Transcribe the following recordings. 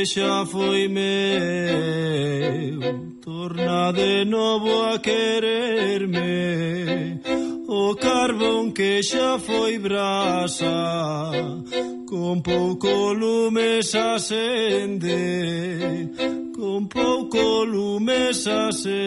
que xa foi meu Torna de novo a quererme. O carbón que xa foi brasa Con pouco lume se acende Con pouco lume se asende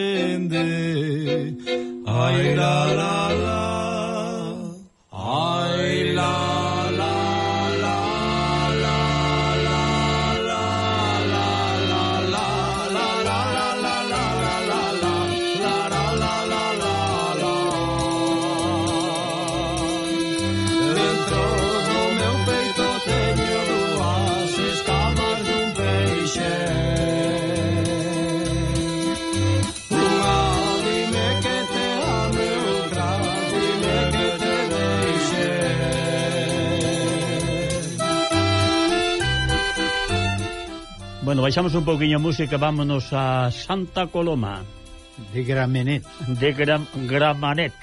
baixamos un pouquiño a música, vámonos a Santa Coloma. De Gramenet. De Gra Gramenet.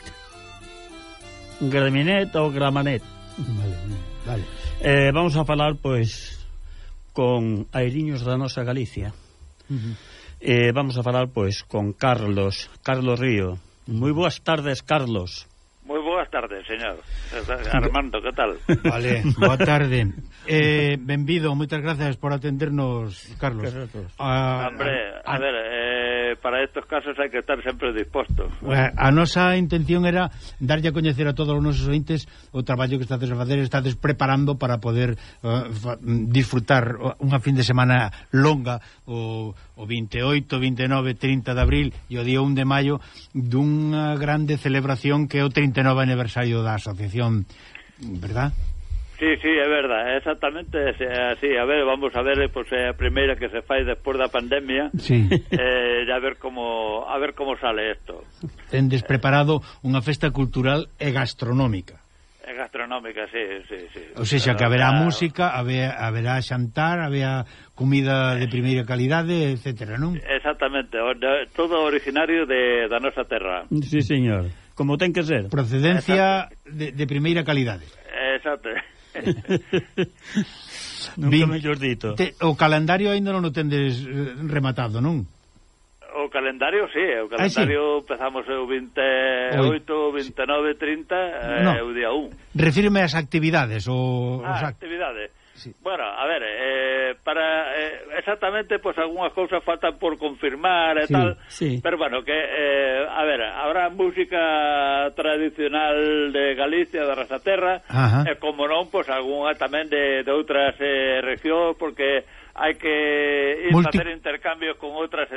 Gramenet ou Gramenet. Vale, vale. Eh, vamos a falar, pois, con airiños da nosa Galicia. Uh -huh. eh, vamos a falar, pois, con Carlos, Carlos Río. Moi boas tardes, Carlos. Tardes, señor. Armando, que tal? Vale, boa tarde. Eh, benvido, moitas gracias por atendernos, Carlos. Carlos. A, Hombre, a a, ver, eh, para estos casos hai que estar sempre disposto. A nosa intención era darlle a coñecer a todos os nosos ointes o traballo que estades a facer, estades preparando para poder uh, disfrutar unha fin de semana longa o, o 28, 29, 30 de abril e o día 1 de maio dunha grande celebración que é o 39 aniversario da asociación, verdad? Sí, sí, é verdade, exactamente así. A ver, vamos a ver pois, pues, eh, a primeira que se fai despois da pandemia sí. eh, a ver como a ver como sale isto. Tendes preparado unha festa cultural e gastronómica. É gastronómica, sí, sí, sí. Ou seja, que haberá claro. música, haberá, haberá xantar, haberá comida de primeira calidade, etcétera, non? Exactamente, todo originario de, da nosa terra. Sí, señor, como ten que ser. Procedencia de, de primeira calidade. Exacto. Nunca Vin, mellor dito. Te, o calendario aínda non o tendes eh, rematado, non? O calendario, sí, o calendario ah, sí. empezamos o 28, o 29, 30 no. eh, o día 1. Refírme ás actividades. O, ah, os act actividades sí. Bueno, a ver, eh, para eh, exactamente, pues algunhas cousas faltan por confirmar e sí, tal, sí. pero bueno, que, eh, a ver, habrá música tradicional de Galicia, de Rasaterra, Ajá. e como non, pues algunha tamén de, de outras eh, regións, porque hai que ir Multi... facer intercambios con outras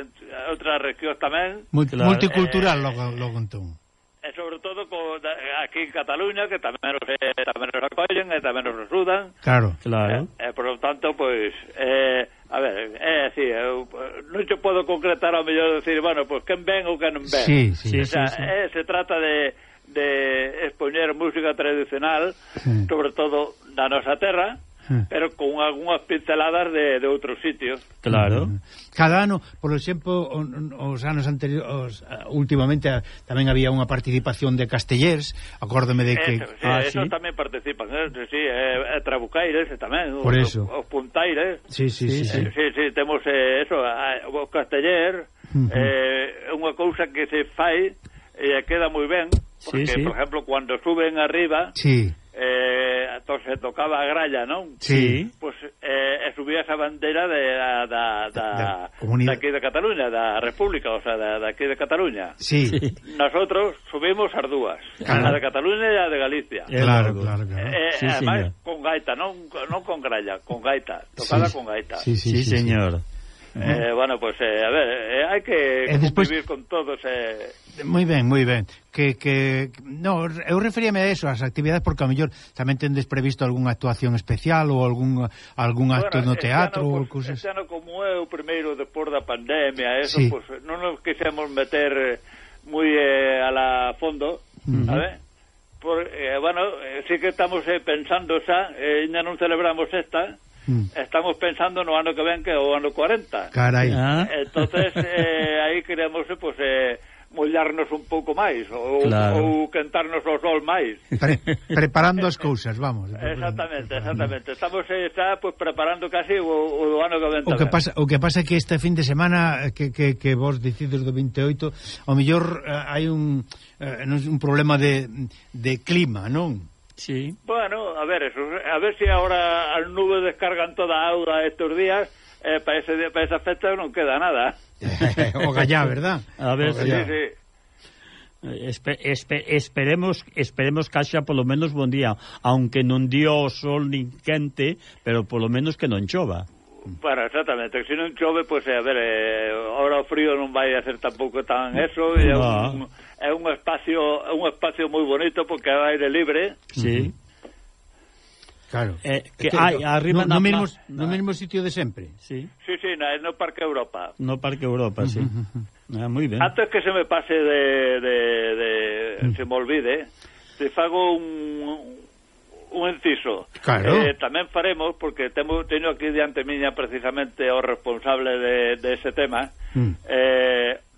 outras regións tamén. Multicultural, eh, logo, logo entón e sobre todo co, da, aquí en Cataluña que tamén os, eh, tamén os acollen e tamén os resudan claro, claro. E, eh, eh, por lo tanto, pois pues, eh, a ver, é así eu, non te podo concretar ao mellor decir bueno, pois pues, quen ven ou quen non ven sí, sí, o sea, sí, sí. Eh, se trata de de expoñer música tradicional sí. sobre todo da nosa terra Hmm. pero con algunhas pinceladas de, de outros sitios. Claro. Hmm. Cada ano, por exemplo, os anos anteriores, últimamente tamén había unha participación de castellers, acórdome de que... Eso, sí, ah, eso sí? tamén participan, eh, sí, eh, eh, trabucaires tamén, por os, eso. os puntaires. Sí, sí, sí. Sí, sí, sí, sí temos eh, eso, os casteller, uh -huh. eh, unha cousa que se fai e eh, queda moi ben, Porque, sí, sí. por exemplo, cando suben arriba, sí. eh, to se tocaba a gralla, non? Sí. Pois pues, eh, eh, subía esa bandera de, da, da, da, da comunidade... aquí de Cataluña, da República, o sea, da, aquí de Cataluña. Sí. Nosotros subimos as dúas, claro. a de Cataluña e a de Galicia. Claro, claro, claro. claro. Eh, eh, sí, además, señor. con gaita, non, non con gralla, con gaita, tocada sí. con gaita. Sí, sí, sí, sí señor. Sí. Eh, eh, bueno, pues, eh, a ver, eh, hai que eh, despois... convivir con todos... Eh... Moi ben, moi ben. Que, que... No, eu referíame a eso, as actividades, porque a mellor tamén tendes previsto algunha actuación especial ou algún, algún acto bueno, no teatro ano, ou pues, cosas... Este ano, como é o primeiro depois da pandemia, eso, sí. pues, non nos quixemos meter eh, moi eh, a la fondo, uh -huh. sabe? Por, eh, bueno, eh, sí que estamos eh, pensando xa, eh, ainda non celebramos esta, mm. estamos pensando no ano que ven que é o ano 40. Carai. Ah. Entonces eh, aí queremos pues, eh, mollarnos un pouco máis ou, claro. ou cantarnos o sol máis. Pre preparando as cousas, vamos. Exactamente, exactamente. Estamos eh, xa pues, preparando casi o, o ano que ven. O que pasa o que pasa é que este fin de semana que, que, que vos decides do 28, ao mellor eh, hai un eh, un problema de, de clima, non? Sí. Bueno, a ver, eso, a ver se si agora as nubes descargan toda a auda estes días, eh, para, ese, para esa fecha non queda nada. o gallá, verdad? A ver, sí, sí. Eh, espe, espe, esperemos esperemos que haxa polo menos bon día aunque non dio o sol nin quente pero polo menos que non chova Para, exactamente, se non chove, pois, pues, eh, a ver, eh, ahora o frío non vai a ser tampouco tan eso, e no. un, é un espacio é un espacio moi bonito porque é aire libre. Sí. Claro. Eh, que hai arriba no, no, mesmo, no, no mesmo sitio de sempre. Sí. Sí, sí, na, no Parque Europa. No Parque Europa, sí. ah, moi ben. Antes que se me pase de, de, de mm. se me olvide, te fago un un inciso. Claro. Eh, tamén faremos, porque temo, teño aquí diante miña precisamente o responsable de, de ese tema, mm. eh,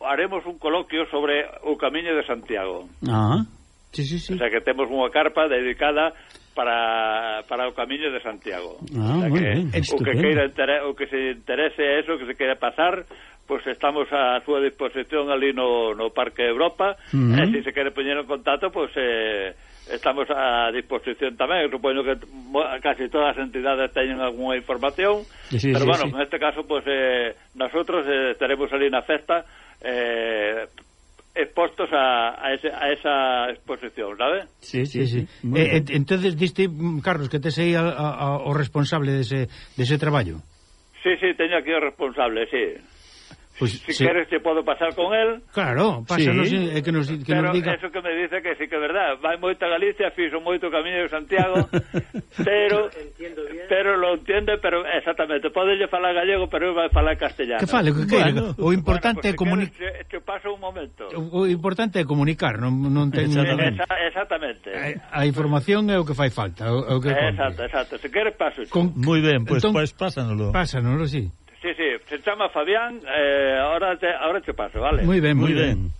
haremos un coloquio sobre o Camiño de Santiago. Ah, sí, sí, sí. O sea que temos unha carpa dedicada para, para o Camiño de Santiago. Ah, o, sea bueno, que, o, que queira, o que se interese a eso, que se queira pasar, pois pues estamos a súa disposición ali no, no Parque Europa, uh -huh. e eh, se si se quere poñer en contacto, pois... Pues, eh, estamos a disposición tamén, supoño que casi todas as entidades teñen algunha información, sí, sí, pero sí, bueno, sí. en este caso, pues, eh, nosotros eh, estaremos ali na festa eh, expostos a, a, ese, a esa exposición, sabe? Sí, sí, sí. sí. Eh, eh, entonces diste, Carlos, que te sei a, a, a, o responsable dese, dese traballo? Sí, sí, teño aquí o responsable, sí. Pues, si sí. queres te podo pasar con él. Claro, pásanos sí. eh, que nos, que Pero nos diga Eso que me dice que sí que é verdad Vai moito a Galicia, fixo moito camiño de Santiago Pero Pero lo entiende, pero exactamente Podelle falar gallego, pero eu vai falar castellano Que fale, que bueno, O importante bueno, pues, é comunicar te, te paso un momento O, o importante é comunicar, non, non ten Exactamente, Esa, exactamente. A, a información é o que fai falta o, o que Exacto, compre. exacto, se queres paso Con... Moi ben, pois pues, entón, pues pásanolo Pásanolo, si sí. Sí, sí, se chama Fabián, eh, ahora, te, ahora te paso, vale? Moi ben, moi ben. ben.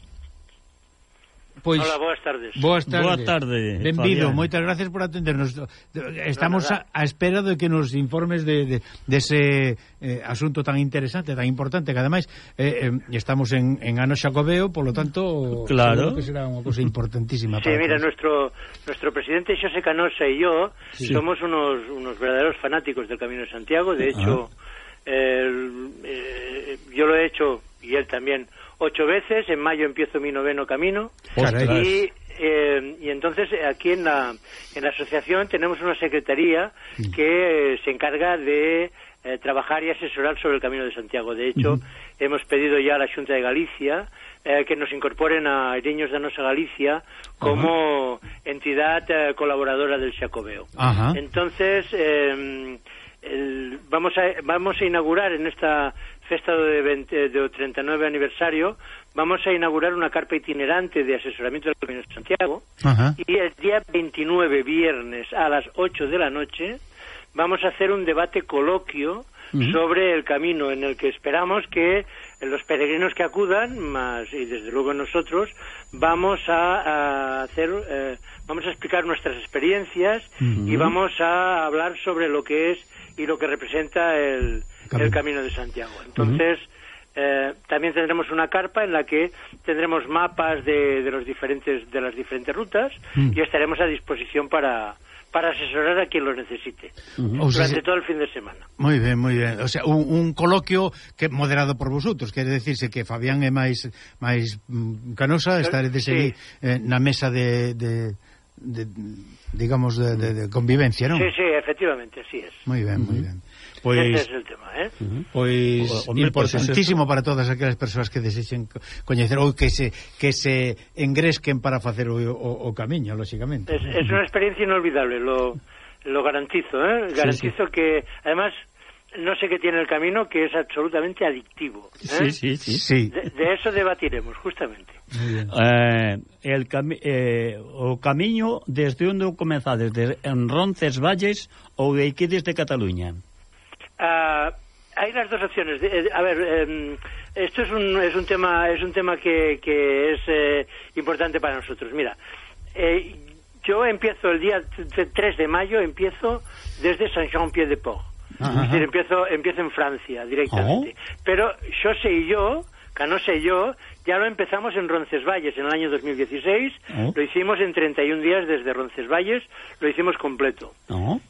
Pois, Hola, boas tardes. Boas tardes. Boa tarde, Benvido, Fabián. moitas gracias por atendernos. Estamos a, a espera de que nos informes de, de, de ese eh, asunto tan interesante, tan importante, que ademais eh, eh, estamos en, en ano xacobeo, por lo tanto, claro. que será unha cosa importantísima. Sí, para mira, todos. nuestro, nuestro presidente Xosé Canosa y yo sí. somos unos, unos verdaderos fanáticos del Camino de Santiago, de hecho... Ah eh, yo lo he hecho, y él también, ocho veces. En mayo empiezo mi noveno camino. Y, eh, y entonces aquí en la, en la asociación tenemos una secretaría que eh, se encarga de eh, trabajar y asesorar sobre el Camino de Santiago. De hecho, hemos pedido ya a la Junta de Galicia eh, que nos incorporen a Ireños de Nosa Galicia como entidad eh, colaboradora del Xacobeo. Ajá. Entonces, eh, el- vamos, a, vamos a inaugurar en esta festa de, 20, de 39 aniversario, vamos a inaugurar una carpa itinerante de asesoramiento del Camino de Santiago. Ajá. y el día 29, viernes, a las 8 de la noche, vamos a hacer un debate coloquio sobre el camino en el que esperamos que los peregrinos que acudan, más y desde luego nosotros, vamos a, a hacer, eh, vamos a explicar nuestras experiencias y vamos a hablar sobre lo que es y lo que representa el, Camino, el camino de Santiago. Entonces, uh -huh. eh, también tendremos una carpa en la que tendremos mapas de, de los diferentes, de las diferentes rutas uh -huh. y estaremos a disposición para, para asesorar a quien lo necesite uh -huh. durante o sea, todo el fin de semana. Moi ben, moi ben. O sea, un, un coloquio que moderado por vosotros, quere decirse que Fabián é máis máis mm, canosa, estaredes sí. aí eh, na mesa de, de, de digamos, de, de, de convivencia, non? Sí, sí, efectivamente, así es. Moi ben, moi ben. Pois, Ese é es o tema, eh? Pois, o, o importantísimo para todas aquelas persoas que desexen coñecer ou que se, que se engresquen para facer o, o, o camiño, lóxicamente. Es, es unha experiencia inolvidable, lo, lo garantizo, eh? Garantizo sí, sí. que, además, no sé qué tiene el camino que es absolutamente adictivo. ¿eh? Sí, sí, sí. sí. De, de eso debatiremos, justamente. Eh, el cami eh, o camiño desde onde comeza desde en Roncesvalles ou de aquí desde Cataluña? Ah, hai las dos opciones. De, eh, a ver, eh, esto es un, es un tema es un tema que, que es eh, importante para nosotros. Mira, eh, yo empiezo el día 3 de mayo, empiezo desde Saint-Jean-Pied-de-Port. Es decir, empiezo, empiezo en Francia directamente. Oh. Pero yo y yo Y yo, ya lo empezamos en Roncesvalles en el año 2016. Oh. Lo hicimos en 31 días desde Roncesvalles, lo hicimos completo. ¿No?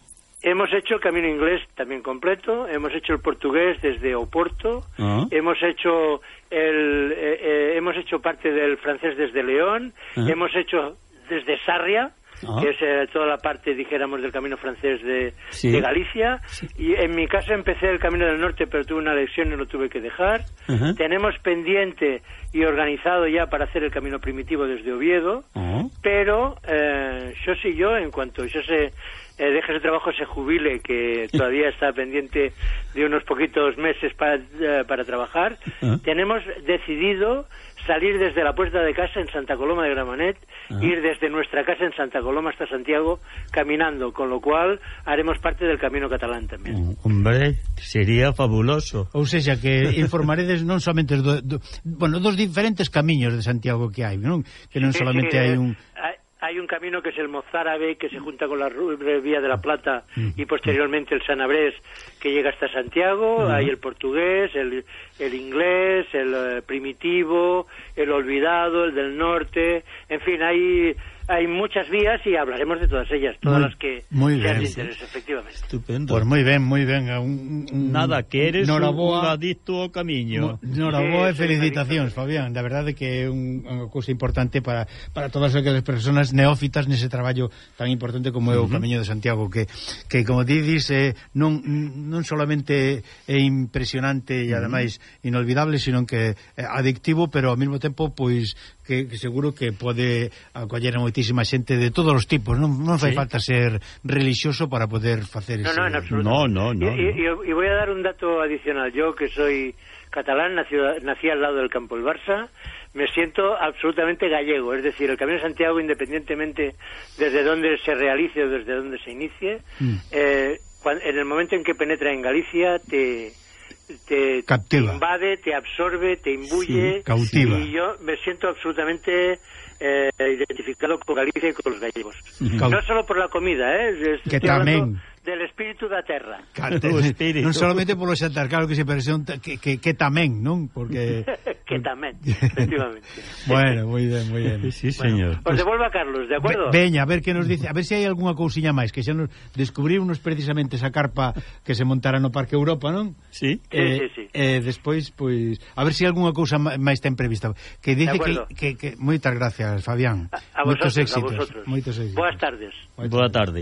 Hemos hecho el camino inglés también completo, hemos hecho el portugués desde Oporto, hemos hecho el eh, eh, hemos hecho parte del francés desde León, Ah. hemos hecho desde Sarria, ah. que es eh, toda la parte, dijéramos, del camino francés de, sí. de Galicia. Sí. Y en mi caso empecé el camino del norte, pero tuve una lesión y lo tuve que dejar. Uh -huh. Tenemos pendiente y organizado ya para hacer el camino primitivo desde Oviedo, uh -huh. pero eh, yo sí yo, en cuanto yo sé eh, deje ese trabajo, se jubile, que todavía está pendiente de unos poquitos meses para, eh, para trabajar. ¿Ah? Tenemos decidido salir desde la puerta de casa en Santa Coloma de Gramanet, ah. ir desde nuestra casa en Santa Coloma hasta Santiago caminando, con lo cual haremos parte del camino catalán tamén. Mm, hombre, sería fabuloso. Ou seja, que informaredes non somente do, do, bueno, dos diferentes camiños de Santiago que hai, non? Que non sí, solamente sí, hai un... Eh, hay, un camino que es el Mozárabe, que se junta con la Vía de la Plata Mm. y posteriormente el Sanabrés, que llega hasta Santiago. Hay el portugués, el, el inglés, el eh, primitivo, el olvidado, el del norte. En fin, hay, hay muchas vías y hablaremos de todas ellas, todas muy, las que muy sean bien, interés, sí. efectivamente. Estupendo. Pues muy ben, moi ben. Un, un, Nada, que eres un, un adicto ao camiño. Noraboa e felicitacións, Fabián. Da verdade que é un, unha cousa importante para, para todas aquelas persoas neófitas nese traballo tan importante como é o uh -huh. Camiño de Santiago, que, que como dices, eh, non, non solamente é impresionante e, ademais, inolvidable, sino que é adictivo, pero ao mesmo tempo, pois, que, que seguro que pode acoller a moitísima xente de todos os tipos, non, non fai sí. falta ser relixioso para poder facer no, ese... No, en absoluto. No, no, no. Y, no. y, y voy a dar un dato adicional. Yo, que soy catalán, nací, nací al lado del campo del Barça, me siento absolutamente gallego, es decir, el Camino de Santiago, independientemente desde dónde se realice o desde dónde se inicie, mm. eh, cuando, en el momento en que penetra en Galicia, te, te, Captiva. te invade, te absorbe, te imbuye. Sí, cautiva. Y yo me siento absolutamente eh, identificado con Galicia y con los gallegos. Uh. No solo por la comida, ¿eh? Estoy que también del espírito da terra. Canto espírito. Non solamente polo xantar, claro que se presión que, que, que tamén, non? Porque que tamén, efectivamente. bueno, moi ben, moi ben. Sí, señor. Bueno, os devolvo a Carlos, de acordo? Ve, veña, a ver que nos dice, a ver se si hai algunha cousiña máis, que xa nos descubriunos precisamente esa carpa que se montara no Parque Europa, non? Sí. Eh, sí, sí, sí. eh despois pois, a ver se si algunha cousa máis ten prevista. Que dice que, que, que moitas gracias, Fabián. A, a vosotros, moitos éxitos, a vosotros. moitos éxitos. Boas tardes. Boa tarde. Boa tarde.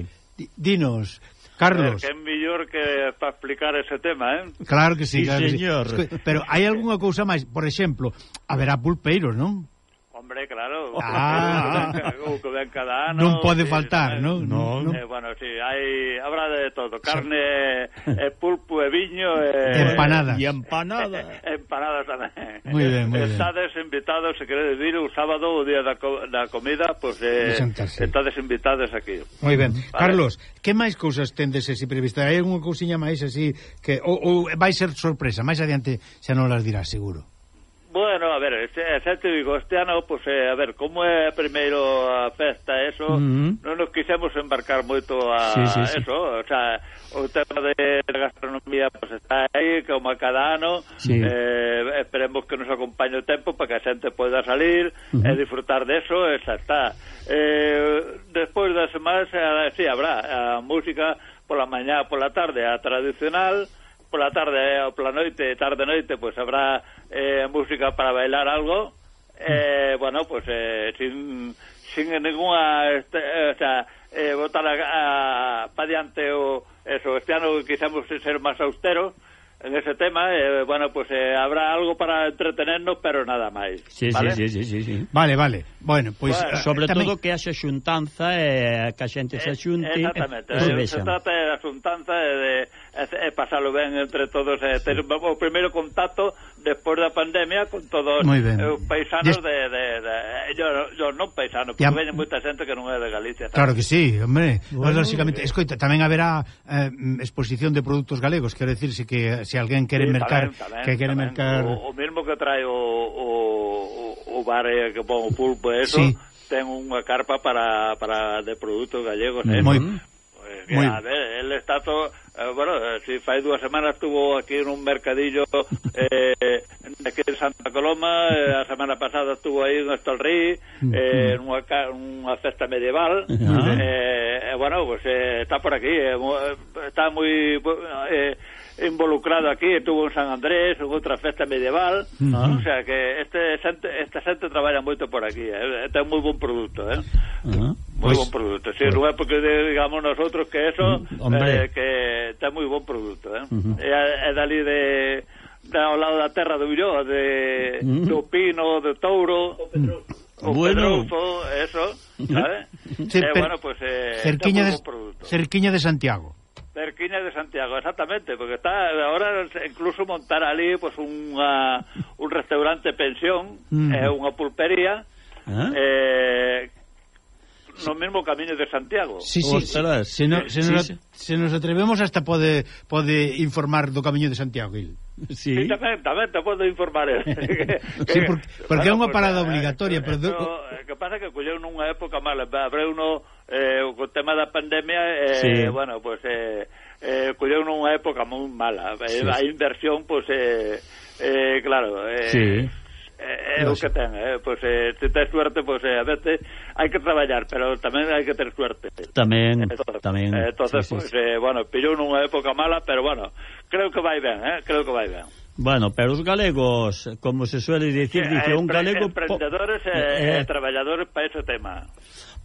Dinos, Carlos. Eh, que é mellor que para explicar ese tema, eh? Claro que sí, sí claro señor. Que sí. Pero hai algunha cousa máis, por exemplo, haberá pulpeiros, non? Hombre, claro. Ah, Rubén Cadano. Non pode faltar, sí, non? No, no. Eh, bueno, sí, hai habrá de todo, carne, e eh, pulpo e viño eh, E, empanadas. E empanadas. empanadas tamén. Muy ben, muy Estades invitados, se queredes vir o sábado o día da, co da comida, pois pues, eh, estades invitados aquí. Moi ben. Vale. Carlos, que máis cousas tendes así prevista? Hai unha cousiña máis así que ou, ou vai ser sorpresa, máis adiante xa non las dirás seguro. Bueno, a ver, xa te digo, este ano, pues, eh, a ver, como é primeiro a festa, eso, uh non nos quisemos embarcar moito a sí, sí, sí. eso, o sea, o tema de gastronomía, pues, está aí, como a cada ano, sí. eh, esperemos que nos acompañe o tempo para que a xente poida salir uh eh, e disfrutar de eso, eh, esa está. Eh, despois das semanas, eh, sí, habrá a música pola mañá, pola tarde, a tradicional, pola tarde eh, ou pola noite, tarde-noite, pois pues, habrá eh, música para bailar algo. Eh, mm. bueno, pois pues, eh, sin, sin ninguna... Este, eh, o sea, eh, botar a, a, pa diante o eso, este ano quisemos ser máis austeros, en ese tema, eh, bueno, pues eh, habrá algo para entretenernos, pero nada máis. Sí, vale? sí, sí, sí, sí. Vale, vale. Bueno, pois... Pues, bueno, eh, sobre tamén... todo que haxa xuntanza, eh, que a xente se eh, xunte... Eh, exactamente. Eh, eh, eh, se trata da xuntanza e de, de, de pasalo ben entre todos. Eh, sí. Ter o primeiro contacto despois da pandemia con todos os paisanos de, de, de yo, yo non paisano, porque a... veñen moita xente que non é de Galicia. Tamén. Claro que sí, hombre. Bueno, lógicamente, eh... escoita, tamén haberá eh, exposición de produtos galegos, quero decir, se que se alguén quere sí, mercar tamén, tamén, que quere tamén. mercar o, o mesmo que trae o o, o bar eh, que pon o pulpo eso. Sí ten unha carpa para, para de produtos gallegos, eh? Moi, pues, mira, a ver, el está todo Eh, bueno, eh, si fai dúas semanas estuvo aquí nun mercadillo eh, aquí en Santa Coloma, eh, a semana pasada estuvo aí en Estalrí, eh, mm. nunha, unha festa medieval, ah. uh -huh. eh, eh, bueno, pues eh, está por aquí, eh, eh, está moi... Eh, involucrado aquí, estuvo en San Andrés, en outra festa medieval, uh -huh. o sea que este xente, esta xente traballa moito por aquí, eh? este é un moi bon produto, eh? Uh -huh moi pois, bon produto. Si, non é porque digamos nosotros que eso mm, hombre. eh, que está moi bon produto, eh. Uh eh, -huh. É, é dali de da ao lado da terra do Ulloa, de mm. do pino, do touro, o pedroufo, o bueno. pedroufo eso, ¿sabes? Sí, eh, bueno, pues eh, cerquiña de bon cerquiña de Santiago. Cerquiña de Santiago, exactamente, porque está ahora incluso montar ali pues unha, un restaurante pensión, mm. eh, unha pulpería, ¿Ah? eh no mesmo camiño de Santiago. Sí, sí, Ostras, sí. se, no, se, sí, nos, sí. se nos atrevemos hasta pode pode informar do camiño de Santiago. Il. Sí. sí, tamén, tamén te podo informar eh. sí, porque, porque bueno, é unha parada porque, obligatoria eh, pero... eh, que pasa que colleu nunha época mala abreu no, eh, o tema da pandemia eh, sí. bueno, pues eh, eh, colleu nunha época moi mala eh, sí. a inversión, pues eh, eh, claro eh, sí É, é o que ten, eh? pois, eh, se tens suerte, pois, eh, a veces hai que traballar, pero tamén hai que ter suerte. Tamén, eh, entonces, tamén. Eh, entonces, sí, pues, sí. Eh, bueno, pillou nunha época mala, pero, bueno, creo que vai ben, eh? creo que vai ben. Bueno, pero os galegos, como se suele dicir, dice un galego... Emprendedores e eh, eh, traballadores para ese tema.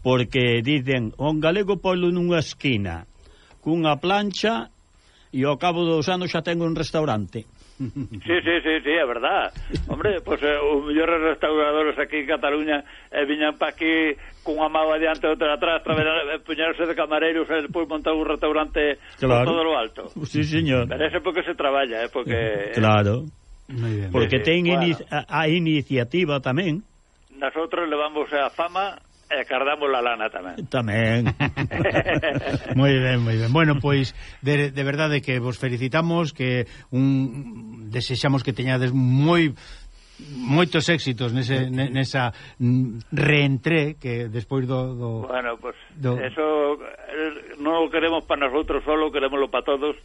Porque dicen, un galego polo nunha esquina, cunha plancha, e ao cabo dos anos xa ten un restaurante. Sí, sí, sí, sí, é verdad. Hombre, pois pues, eh, os mellores restauradores aquí en Cataluña eh, viñan pa aquí cunha mágoa adiante e outra atrás, traballar, eh, puñarse de camareiros e eh, despois montar un restaurante claro. todo lo alto. Sí, señor. Pero ese porque se traballa, eh, porque... Eh, claro. Eh, porque ten bueno. ini a, a iniciativa tamén. Nosotros levamos a fama E cardamos a lana tamén. Tamén. moi ben, moi ben. Bueno, pois de, de verdade que vos felicitamos, que un desexamos que teñades moi moitos éxitos nese, nesa reentré que despois do, do Bueno, pois pues, do... eso non o queremos para nosotros solo, queremoslo para todos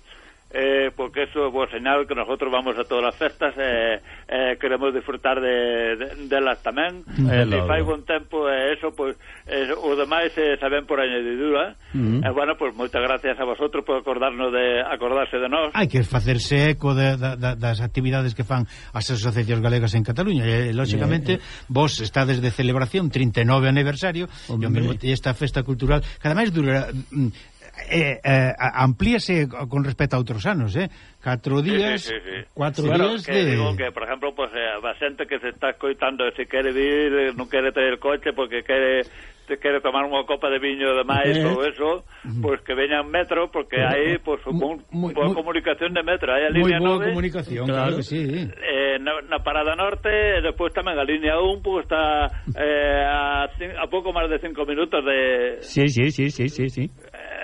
eh, porque eso es buen señal que nosotros vamos a todas as festas eh, eh, queremos disfrutar de, de, delas tamén. Mm. Eh, se fai bon tempo e eh, eso pues, eh, o demais eh, saben por añadidura. Uh -huh. eh, bueno, pues moitas gracias a vosotros por acordarnos de acordarse de nós. Hai que facerse eco de, de, de, das actividades que fan as asociacións galegas en Cataluña. Eh, e lógicamente, eh, eh. vos estades de celebración 39 aniversario e esta festa cultural que ademais dura mm, eh, eh, amplíase con respecto a outros anos, eh? Catro días, sí, sí, sí, sí. cuatro sí, días claro, de... Digo que, por exemplo, pues, eh, a xente que se está escoitando se quere vir, eh, non quere ter el coche porque quere te quere tomar unha copa de viño de máis eh, ou eso, pois pues que veñan metro porque hai pois pues, muy, boa comunicación de metro, hai a línea 9. Moi boa comunicación, claro, claro que sí. Eh, na, na parada norte, e despois tamén a línea 1 pois pues, está eh, a, a pouco máis de 5 minutos de Sí, sí, sí, sí, sí, sí.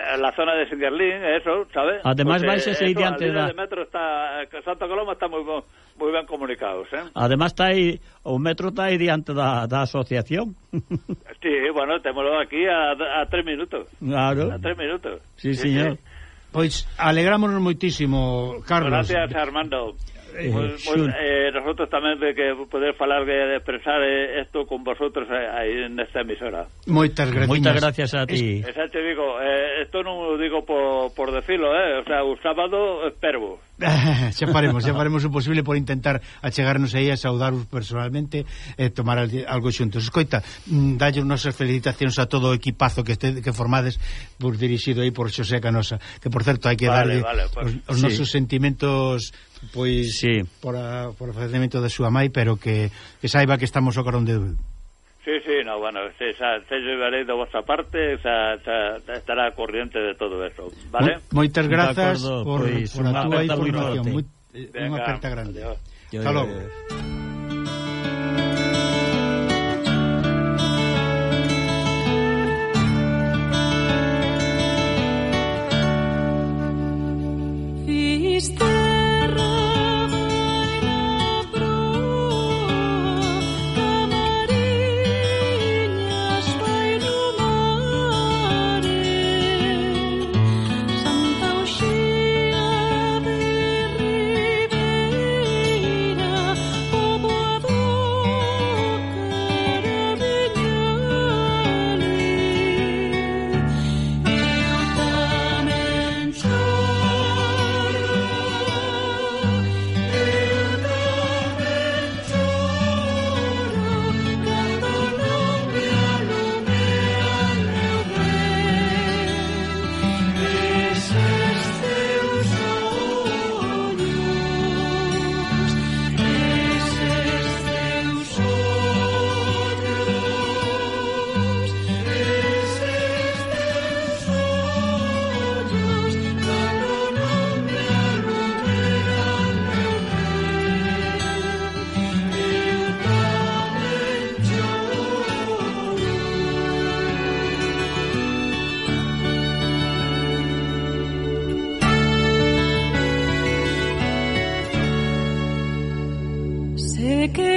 Eh, la zona de Singerlin, eso, ¿sabes? Además, vais a seguir antes da... de metro está, eh, Santa Coloma está moi bon, moi ben comunicados, eh? Además, está aí, o metro está aí diante da, da asociación. sí, bueno, témoslo aquí a, a tres minutos. Claro. A tres minutos. Sí, sí señor. Sí. Pois, alegrámonos moitísimo, Carlos. Gracias, Armando. Pois, pois, eh, nosotros tamén de que poder falar de expresar isto eh, con vosotros aí eh, nesta emisora. Moitas gracias. Moitas gracias a ti. Exacto, te digo, isto eh, non o digo por, por decirlo, eh, o sea, o sábado espero. xa faremos, xa faremos o posible por intentar achegarnos aí a saudarvos personalmente e tomar algo xuntos. Escoita, mm, dalle nosas felicitacións a todo o equipazo que este, que formades por dirixido aí por Xosé Canosa, que por certo hai que vale, darlle vale, pues, os, os sí. nosos sentimentos pois sí. por, a, por o falecemento da súa mãe, pero que, que saiba que estamos o carón de. Sí, sí, no, bueno, se, xa, se llevaré da vosa parte, xa, xa, estará corriente de todo eso, vale? Mo, moitas grazas acordo, por, pois, por a túa información, moi, eh, unha aperta grande. Hasta logo. Take.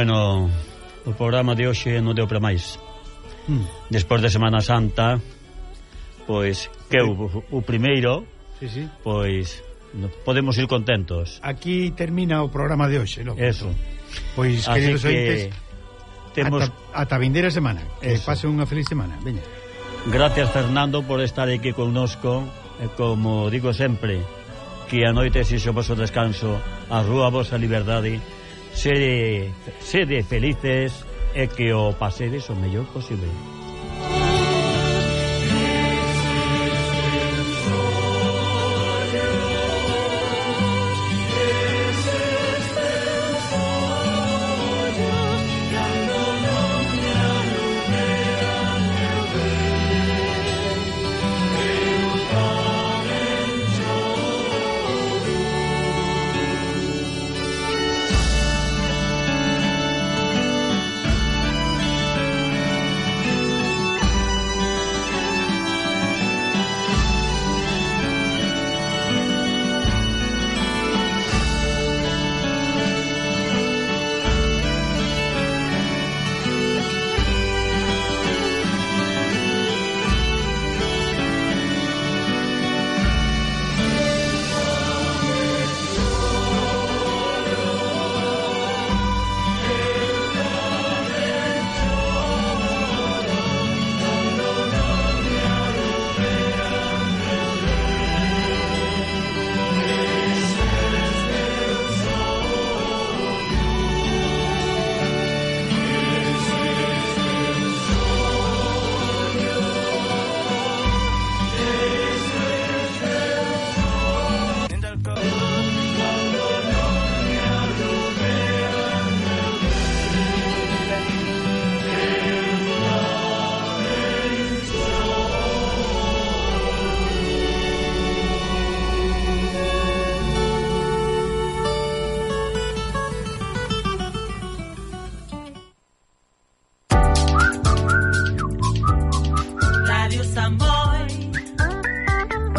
Bueno, o programa de hoxe non deu para máis. Hmm. Despois de Semana Santa, pois que o, o primeiro, sí, sí. pois podemos ir contentos. Aquí termina o programa de hoxe, logo. Eso. Pois, Así queridos que ointes, temos... ata, ata vindeira semana. Que Eso. pase unha feliz semana. Veña. Gracias, Fernando, por estar aquí connosco. Como digo sempre, que a noite se xo vosso descanso, a rúa vosa liberdade Sede, sede felices e que o pasedes o mellor posible.